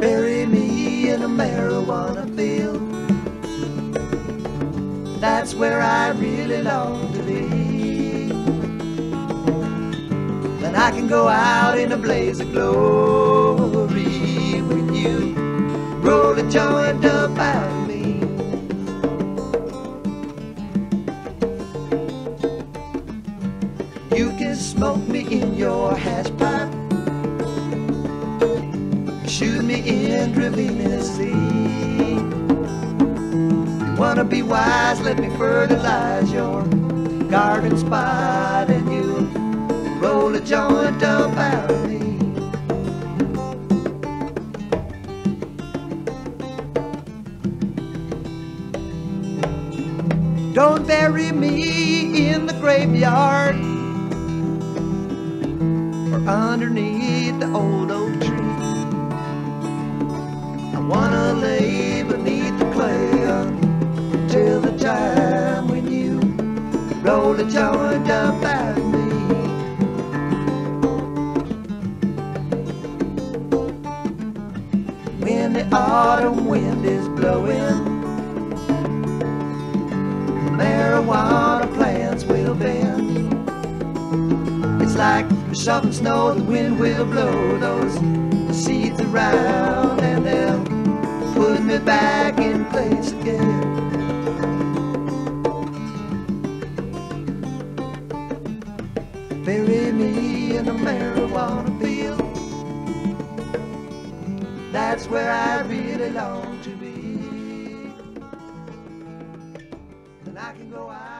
Bury me in a marijuana field. That's where I really long to be. Then I can go out in a blaze of glory with you. Roll a joint up out me. You can smoke me in your hash pipe. Shoot me in Sea. You wanna be wise, let me fertilize your garden spot and you roll a joint up out of me. Don't bury me in the graveyard or underneath the old roll a joint up out me. When the autumn wind is blowing, marijuana plants will bend. It's like shoveling snow, the wind will blow those seeds around that's where I really long to be. Then I can go out.